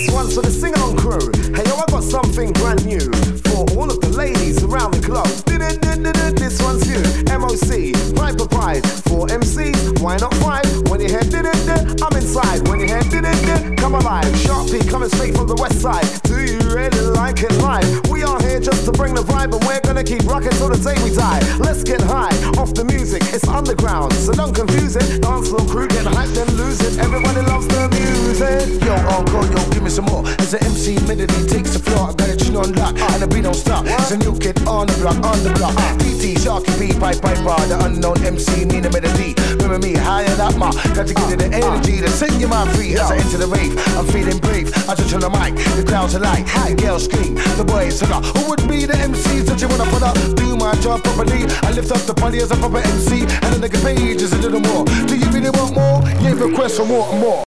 sing on crew. Hey yo, I got something brand new for all of the ladies around the globe. This one's you, MOC, Piper Pride. For MCs, why not five? When you hear I'm inside. When you hear come alive. Sharpie coming straight from the west side. Do you really like it live? We are here just to bring the vibe, and we're gonna keep rocking till the day we die. Let's get high off the music. It's underground, it. Dance floor crew get hyped and lose it. Everybody loves the music. Yo, encore, yo, give me some more. As the MC melody takes the floor, I got a tune on lock, and the beat don't stop. It's a new kid on the block, on the block. Uh-uh. DT, Sharky B, Pipe Piper, the unknown MC, the melody. Remember me, higher that mark. Got to give you the uh-uh. energy to sing your mind free as I enter the rave. I'm feeling brave. I touch on the mic, the crowd's alight. The girls scream, the boys sing out. Who would be the MCs that you wanna put up? My job properly. I lift up the party as a proper MC, and the nigga page is a little more. Do you really want more? Yeah, request for more and more.